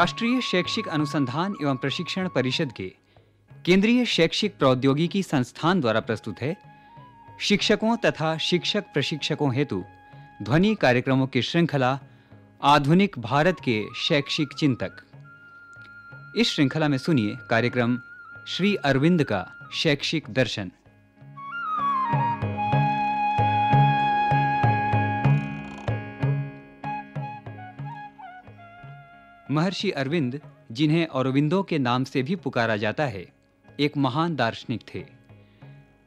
राष्ट्रीय शैक्षिक अनुसंधान एवं प्रशिक्षण परिषद के केंद्रीय शैक्षिक प्रौद्योगिकी संस्थान द्वारा प्रस्तुत है। शिक्षकों तथा शिक्षक प्रशिक्षकों हेतु ध्वनि कार्यक्रमों की श्रृंखला आधुनिक भारत के शैक्षिक चिंतक। इस श्रृंखला में सुनिए कार्यक्रम श्री अरविंद का शैक्षिक दर्शन। महर्षि अरविंद, जिन्हें अरविंदों के नाम से भी पुकारा जाता है, एक महान दार्शनिक थे।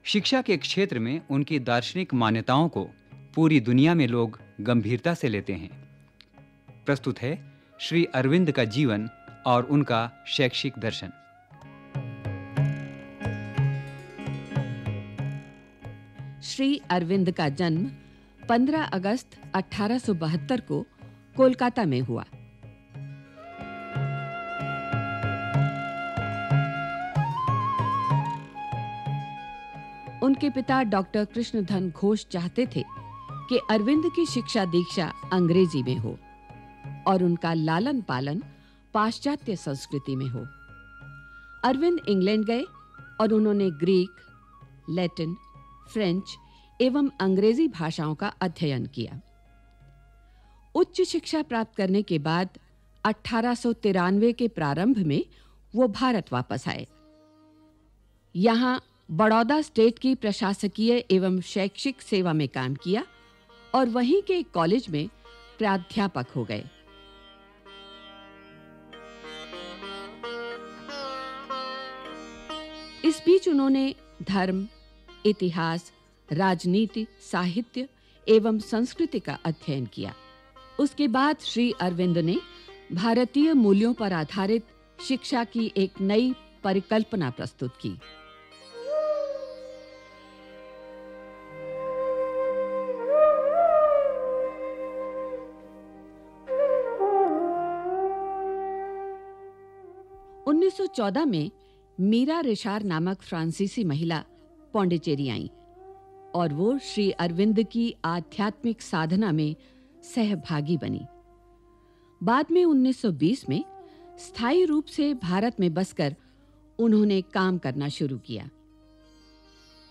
शिक्षा के क्षेत्र में उनकी दार्शनिक मान्यताओं को पूरी दुनिया में लोग गंभीरता से लेते हैं। प्रस्तुत है श्री अरविंद का जीवन और उनका शैक्षिक दर्शन। श्री अरविंद का जन्म 15 अगस्त 1872 को कोलकाता में हुआ। उनके पिता डॉक्टर कृष्णधन घोष चाहते थे कि अरविंद की शिक्षा दीक्षा अंग्रेज़ी में हो और उनका लालन पालन पाश्चात्य संस्कृति में हो। अरविंद इंग्लैंड गए और उन्होंने ग्रीक, लैटिन, फ्रेंच एवं अंग्रेज़ी भाषाओं का अध्ययन किया। उच्च शिक्षा प्राप्त करने के बाद 1893 के प्रारंभ में वो भारत वापस आए। यहाँ बड़ौदा स्टेट की प्रशासकीय एवं शैक्षिक सेवा में काम किया और वहीं के एक कॉलेज में प्राध्यापक हो गए। इस बीच उन्होंने धर्म, इतिहास, राजनीति, साहित्य एवं संस्कृति का अध्ययन किया। उसके बाद श्री अरविंद ने भारतीय मूल्यों पर आधारित शिक्षा की एक नई परिकल्पना प्रस्तुत की। उन्नीस में मीरा रिशार नामक फ्रांसीसी महिला पौंडीचेरी आई और वो श्री अरविंद की आध्यात्मिक साधना में सहभागी बनी। बाद में 1920 में स्थायी रूप से भारत में बसकर उन्होंने काम करना शुरू किया।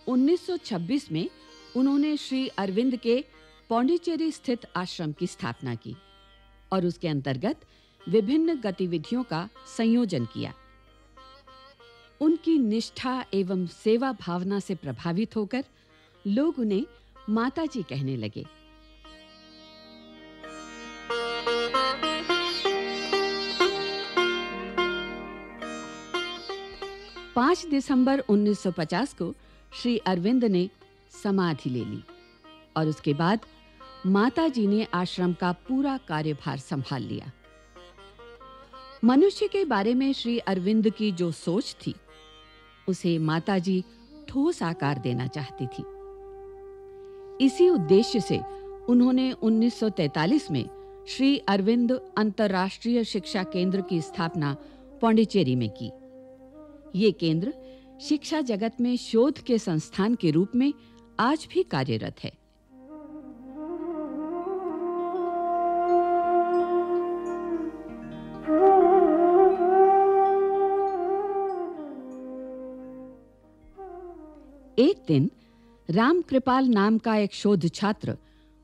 1926 में उन्होंने श्री अरविंद के पौंडीचेरी स्थित आश्रम की स्थापना की और उसके अंतर्गत विभिन्न गतिविधियों का संयोजन किया। उनकी निष्ठा एवं सेवा भावना से प्रभावित होकर लोग उन्हें माताजी कहने लगे। पाँच दिसंबर 1950 को श्री अरविंद ने समाधि ले ली और उसके बाद माताजी ने आश्रम का पूरा कार्यभार संभाल लिया। मनुष्य के बारे में श्री अरविंद की जो सोच थी उसे माताजी ठोस आकार देना चाहती थी। इसी उद्देश्य से उन्होंने 1943 में श्री अरविंद अंतरराष्ट्रीय शिक्षा केंद्र की स्थापना पांडिचेरी में की। यह केंद्र शिक्षा जगत में शोध के संस्थान के रूप में आज भी कार्यरत है। दिन राम कृपाल नाम का एक शोध छात्र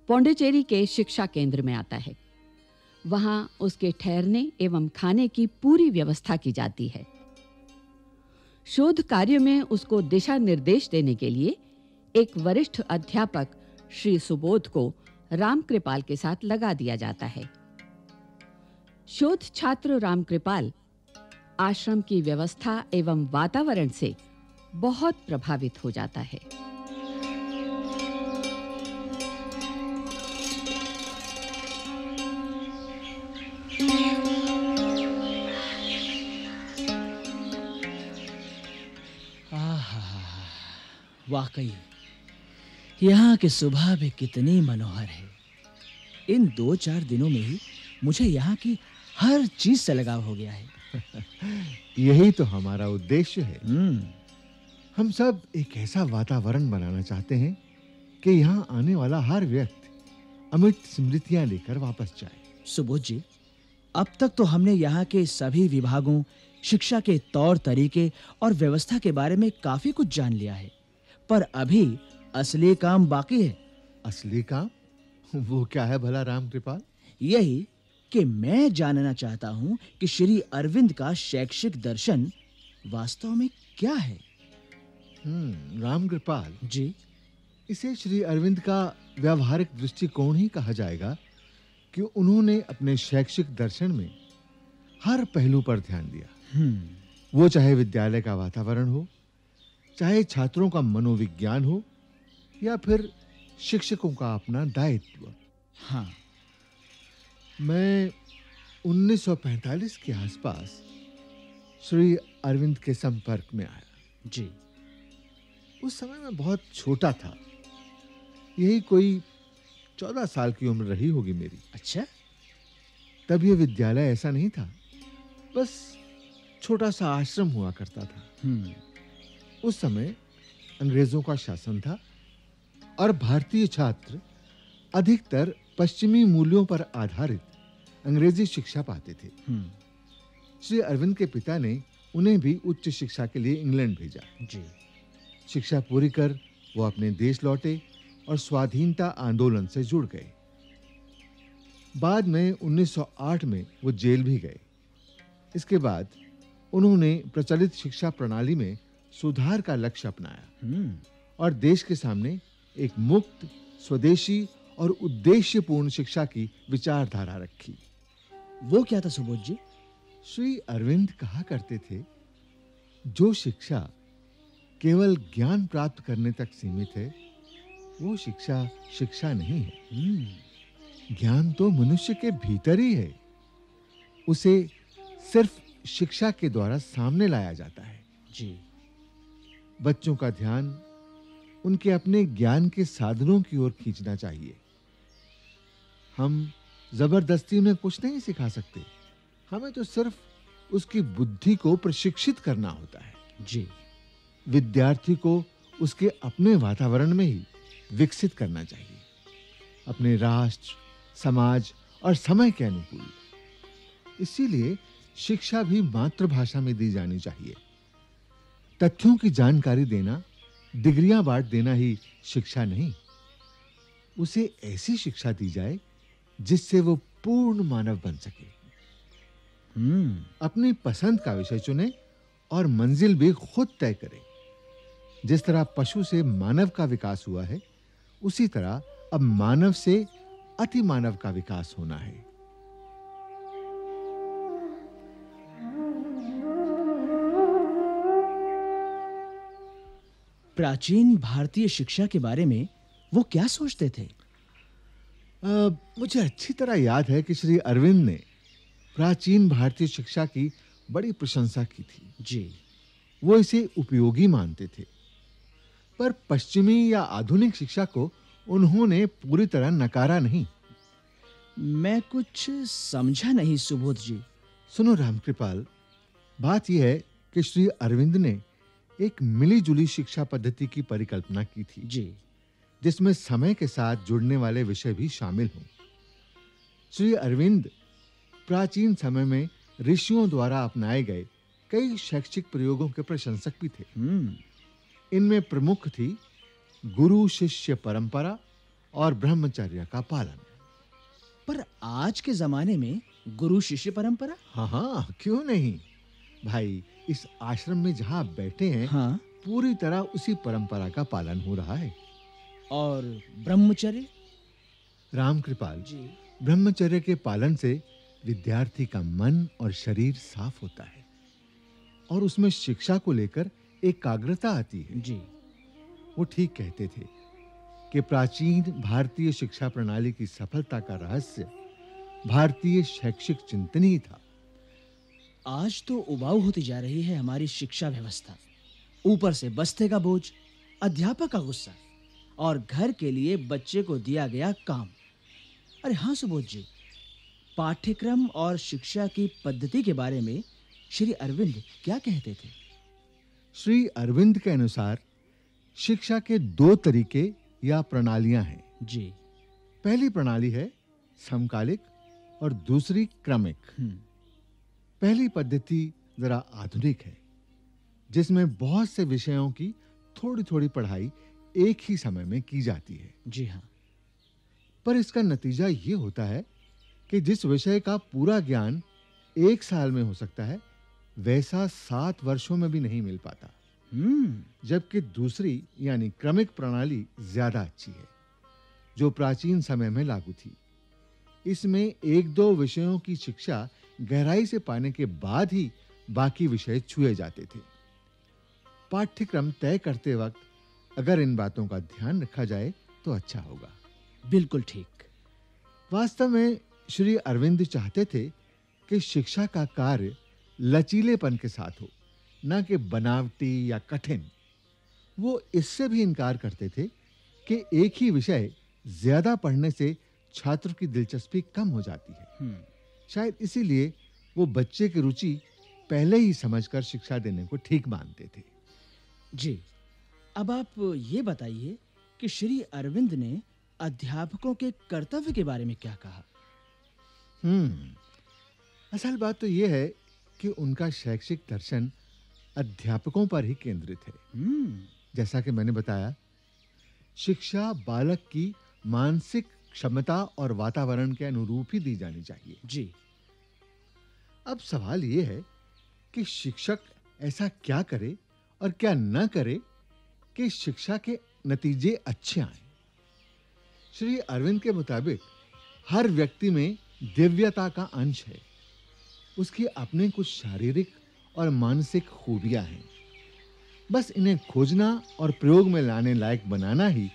पौंडीचेरी के शिक्षा केंद्र में आता है। वहाँ उसके ठहरने एवं खाने की पूरी व्यवस्था की जाती है। शोध कार्य में उसको दिशा निर्देश देने के लिए एक वरिष्ठ अध्यापक श्री सुबोध को रामकृपाल के साथ लगा दिया जाता है। शोध छात्र रामकृपाल आश्रम की व्यवस्था एवं वातावरण से बहुत प्रभावित हो जाता है। वाकई यहाँ की सुबह भी कितनी मनोहर है। इन दो चार दिनों में ही मुझे यहाँ की हर चीज़ से लगाव हो गया है। यही तो हमारा उद्देश्य है। हम्म। हम सब एक ऐसा वातावरण बनाना चाहते हैं कि यहाँ आने वाला हर व्यक्ति अमित स्मृतियाँ लेकर वापस जाए। सुबोध जी अब तक तो हमने यहाँ के सभी विभागों शिक्षा के तौर तरीके और व्यवस्था के बारे में काफ़ी कुछ जान लिया है पर अभी असली काम बाकी है। असली काम? वो क्या है भला राम कृपाल? यही कि मैं जानना चाहता हूँ कि श्री अरविंद का शैक्षिक दर्शन वास्तव में क्या है। राम कृपाल जी। इसे श्री अरविंद का व्यवहारिक दृष्टिकोण ही कहा जाएगा कि उन्होंने अपने शैक्षिक दर्शन में हर पहलू पर ध्यान दिया। हम्म। वो चाहे विद्यालय का वातावरण हो चाहे छात्रों का मनोविज्ञान हो या फिर शिक्षकों का अपना दायित्व। हाँ। मैं 1945 के आसपास श्री अरविंद के संपर्क में आया। जी। उस समय मैं बहुत छोटा था। यही कोई चौदह साल की उम्र रही होगी मेरी। अच्छा? तब यह विद्यालय ऐसा नहीं था। बस छोटा सा आश्रम हुआ करता था। हम्म। उस समय अंग्रेज़ों का शासन था और भारतीय छात्र अधिकतर पश्चिमी मूल्यों पर आधारित अंग्रेज़ी शिक्षा पाते थे। हम्म। श्री अरविंद के पिता ने उन्हें भी उच्च शिक्षा के लिए इंग्लैंड भेजा। जी। शिक्षा पूरी कर वो अपने देश लौटे और स्वाधीनता आंदोलन से जुड़ गए। बाद में 1908 में वो जेल भी गए। इसके बाद उन्होंने प्रचलित शिक्षा प्रणाली में सुधार का लक्ष्य अपनाया। हम्म। और देश के सामने एक मुक्त स्वदेशी और उद्देश्यपूर्ण शिक्षा की विचारधारा रखी। वो क्या था सुबोध जी? श्री अरविंद कहा करते थे जो शिक्षा केवल ज्ञान प्राप्त करने तक सीमित है वो शिक्षा शिक्षा नहीं है। हम्म। ज्ञान तो मनुष्य के भीतर ही है। उसे सिर्फ़ शिक्षा के द्वारा सामने लाया जाता है। जी। बच्चों का ध्यान उनके अपने ज्ञान के साधनों की ओर खींचना चाहिए। हम ज़बरदस्ती उन्हें कुछ नहीं सिखा सकते। हमें तो सिर्फ़ उसकी बुद्धि को प्रशिक्षित करना होता है। जी। विद्यार्थी को उसके अपने वातावरण में ही विकसित करना चाहिए। अपने राष्ट्र समाज और समय के अनुकूल। इसीलिए शिक्षा भी मातृभाषा में दी जानी चाहिए। तथ्यों की जानकारी देना डिग्रियाँ बांट देना ही शिक्षा नहीं। उसे ऐसी शिक्षा दी जाए जिससे वो पूर्ण मानव बन सके। हम्म। अपनी पसंद का विषय चुने और मंजिल भी खुद तय करे। जिस तरह पशु से मानव का विकास हुआ है उसी तरह अब मानव से अति मानव का विकास होना है। प्राचीन भारतीय शिक्षा के बारे में वो क्या सोचते थे? अ, मुझे अच्छी तरह याद है कि श्री अरविंद ने प्राचीन भारतीय शिक्षा की बड़ी प्रशंसा की थी। जी। वो इसे उपयोगी मानते थे। पर पश्चिमी या आधुनिक शिक्षा को उन्होंने पूरी तरह नकारा नहीं। मैं कुछ समझा नहीं सुबोध जी। सुनो रामकृपाल बात यह है कि श्री अरविंद ने एक मिलीजुली शिक्षा पद्धति की परिकल्पना की थी जी। जिसमें समय के साथ जुड़ने वाले विषय भी शामिल हों। श्री अरविंद प्राचीन समय में ऋषियों द्वारा अपनाए गए कई शैक्षिक प्रयोगों के प्रशंसक भी थे। हम्म। इनमें प्रमुख थी गुरु शिष्य परंपरा और ब्रह्मचर्य का पालन। पर आज के जमाने में गुरु शिष्य परंपरा? हाँ हाँ क्यों नहीं? भाई इस आश्रम में जहाँ बैठे हैं हाँ। पूरी तरह उसी परंपरा का पालन हो रहा है। और ब्रह्मचर्य? राम कृपाल जी। ब्रह्मचर्य के पालन से विद्यार्थी का मन और शरीर साफ़ होता है और उसमें शिक्षा को लेकर एकाग्रता आती है। जी। वो ठीक कहते थे कि प्राचीन भारतीय शिक्षा प्रणाली की सफलता का रहस्य भारतीय शैक्षिक चिंतन ही था। आज तो उबाऊ होती जा रही है हमारी शिक्षा व्यवस्था। ऊपर से बस्ते का बोझ अध्यापक का गुस्सा और घर के लिए बच्चे को दिया गया काम। अरे हाँ सुबोध जी पाठ्यक्रम और शिक्षा की पद्धति के बारे में श्री अरविंद क्या कहते थे? श्री अरविंद के अनुसार शिक्षा के दो तरीके या प्रणालियाँ हैं। जी। पहली प्रणाली है समकालिक और दूसरी क्रमिक। हम्म, पहली पद्धति जरा आधुनिक है जिसमें बहुत से विषयों की थोड़ी-थोड़ी पढ़ाई एक ही समय में की जाती है। जी हाँ। पर इसका नतीजा ये होता है कि जिस विषय का पूरा ज्ञान एक साल में हो सकता है वैसा सात वर्षों में भी नहीं मिल पाता। हम्म। जबकि दूसरी यानी क्रमिक प्रणाली ज़्यादा अच्छी है जो प्राचीन समय में लागू थी। इसमें एक दो विषयों की शिक्षा गहराई से पाने के बाद ही बाकी विषय छुए जाते थे। पाठ्यक्रम तय करते वक्त अगर इन बातों का ध्यान रखा जाए तो अच्छा होगा। बिल्कुल ठीक। वास्तव में श्री अरविंद चाहते थे कि शिक्षा का कार्य लचीलेपन के साथ हो न कि बनावटी या कठिन। वो इससे भी इनकार करते थे कि एक ही विषय ज़्यादा पढ़ने से छात्र की दिलचस्पी कम हो जाती है। हम्म। शायद इसीलिए वो बच्चे की रुचि पहले ही समझकर शिक्षा देने को ठीक मानते थे। जी। अब आप ये बताइए कि श्री अरविंद ने अध्यापकों के कर्तव्य के बारे में क्या कहा? हम्म। असल बात तो यह है कि उनका शैक्षिक दर्शन अध्यापकों पर ही केंद्रित है। हम्म। जैसा कि मैंने बताया शिक्षा बालक की मानसिक क्षमता और वातावरण के अनुरूप ही दी जानी चाहिए। जी। अब सवाल यह है कि शिक्षक ऐसा क्या करे और क्या न करे कि शिक्षा के नतीजे अच्छे आए। श्री अरविंद के मुताबिक हर व्यक्ति में दिव्यता का अंश है। उसकी अपने कुछ शारीरिक और मानसिक खूबियाँ हैं। बस इन्हें खोजना और प्रयोग में लाने लायक बनाना ही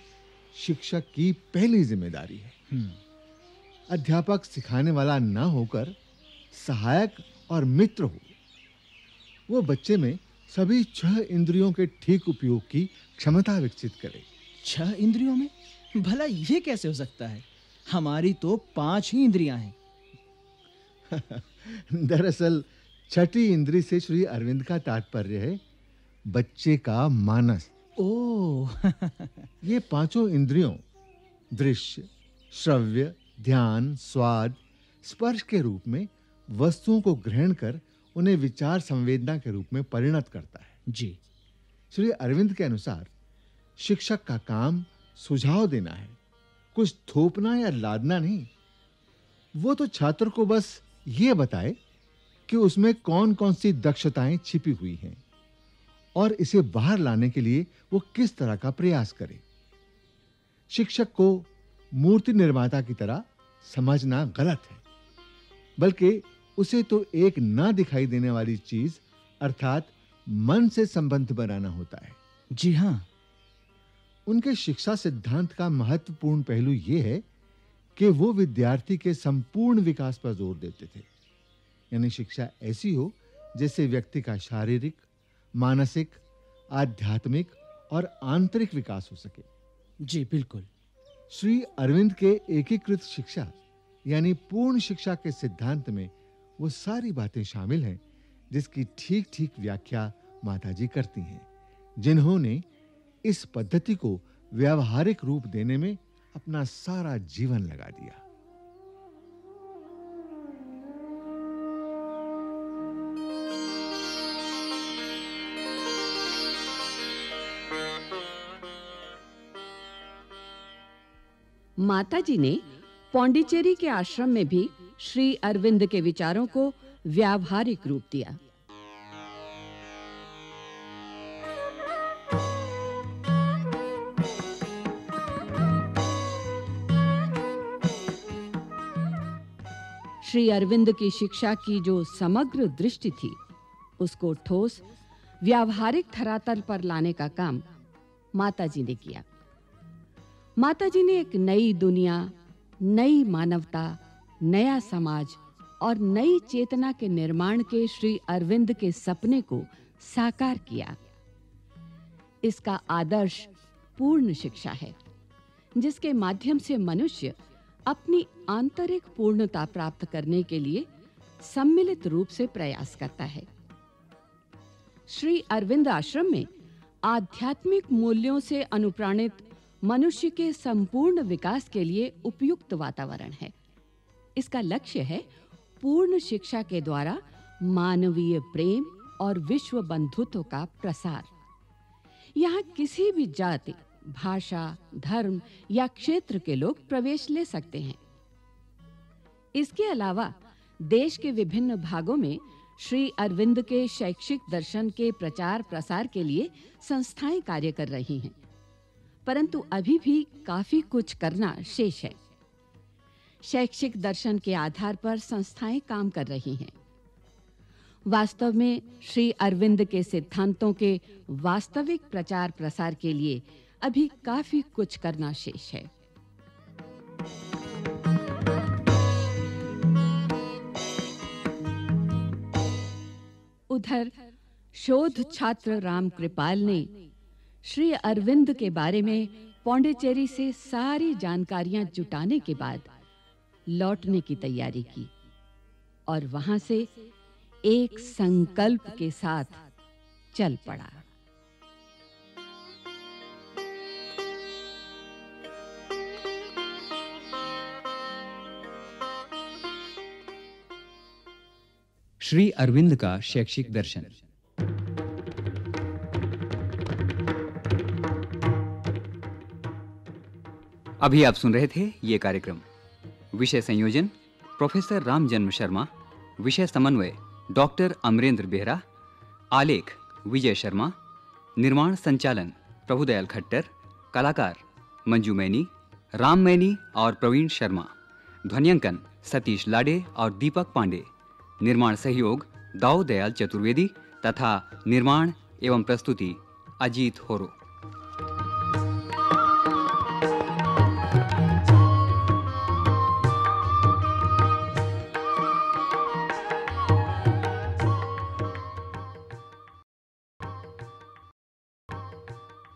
शिक्षक की पहली ज़िम्मेदारी है। हम्म। अध्यापक सिखाने वाला न होकर सहायक और मित्र हो। वो बच्चे में सभी छह इंद्रियों के ठीक उपयोग की क्षमता विकसित करे। छह इंद्रियों में? भला ये कैसे हो सकता है? हमारी तो पाँच ही इंद्रियाँ हैं। दरअसल छठी इंद्री से श्री अरविंद का तात्पर्य है बच्चे का मानस। ओ ये पाँचों इंद्रियों दृश्य श्रव्य ध्यान स्वाद स्पर्श के रूप में वस्तुओं को ग्रहण कर उन्हें विचार संवेदना के रूप में परिणत करता है। जी। श्री अरविंद के अनुसार शिक्षक का काम सुझाव देना है कुछ थोपना या लादना नहीं। वो तो छात्र को बस ये बताए कि उसमें कौन-कौन सी दक्षताएँ छिपी हुई हैं और इसे बाहर लाने के लिए वो किस तरह का प्रयास करे। शिक्षक को मूर्ति निर्माता की तरह समझना गलत है बल्कि उसे तो एक ना दिखाई देने वाली चीज़ अर्थात मन से संबंध बनाना होता है। जी हाँ। उनके शिक्षा सिद्धांत का महत्वपूर्ण पहलू यह है कि वो विद्यार्थी के संपूर्ण विकास पर ज़ोर देते थे। यानी शिक्षा ऐसी हो जिससे व्यक्ति का शारीरिक मानसिक आध्यात्मिक और आंतरिक विकास हो सके। जी बिल्कुल। श्री अरविंद के एकीकृत शिक्षा यानी पूर्ण शिक्षा के सिद्धांत में वो सारी बातें शामिल हैं जिसकी ठीक-ठीक व्याख्या माताजी करती हैं जिन्होंने इस पद्धति को व्यावहारिक रूप देने में अपना सारा जीवन लगा दिया। माताजी ने पौंडीचेरी के आश्रम में भी श्री अरविंद के विचारों को व्यावहारिक रूप दिया। श्री अरविंद की शिक्षा की जो समग्र दृष्टि थी, उसको ठोस, व्यावहारिक धरातल पर लाने का काम माताजी ने किया। माताजी ने एक नई दुनिया, नई मानवता, नया समाज और नई चेतना के निर्माण के श्री अरविंद के सपने को साकार किया। इसका आदर्श, पूर्ण शिक्षा है, जिसके माध्यम से मनुष्य अपनी आंतरिक पूर्णता प्राप्त करने के लिए सम्मिलित रूप से प्रयास करता है। श्री अरविंद आश्रम में आध्यात्मिक मूल्यों से अनुप्राणित मनुष्य के संपूर्ण विकास के लिए उपयुक्त वातावरण है। इसका लक्ष्य है पूर्ण शिक्षा के द्वारा मानवीय प्रेम और विश्व बंधुत्व का प्रसार। यहाँ किसी भी जाति भाषा, धर्म या क्षेत्र के लोग प्रवेश ले सकते हैं। इसके अलावा, देश के विभिन्न भागों में श्री अरविंद के शैक्षिक दर्शन के प्रचार प्रसार के लिए संस्थाएँ कार्य कर रही हैं, परंतु अभी भी काफ़ी कुछ करना शेष है। शैक्षिक दर्शन के आधार पर संस्थाएँ काम कर रही हैं। वास्तव में श्री अरविंद के सिद्धांतों के वास्तविक प्रचार प्रसार के लिए अभी काफ़ी कुछ करना शेष है। उधर, शोध छात्र राम कृपाल ने श्री अरविंद के बारे में पौंडीचेरी से सारी जानकारियाँ जुटाने के बाद लौटने की तैयारी की और वहाँ से एक संकल्प के साथ चल पड़ा। श्री अरविंद का शैक्षिक दर्शन। अभी आप सुन रहे थे ये कार्यक्रम। विषय संयोजन, प्रोफेसर राम जन्म शर्मा। विषय समन्वय, डॉक्टर अमरेंद्र बेहरा। आलेख, विजय शर्मा। निर्माण संचालन, प्रभुदयाल खट्टर। कलाकार, मंजू मैनी। राम मैनी और प्रवीण शर्मा। ध्वनियांकन, सतीश लाडे और दीपक पांडे। निर्माण सहयोग दाऊ दयाल चतुर्वेदी तथा निर्माण एवं प्रस्तुति अजीत होरो।